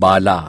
Bala.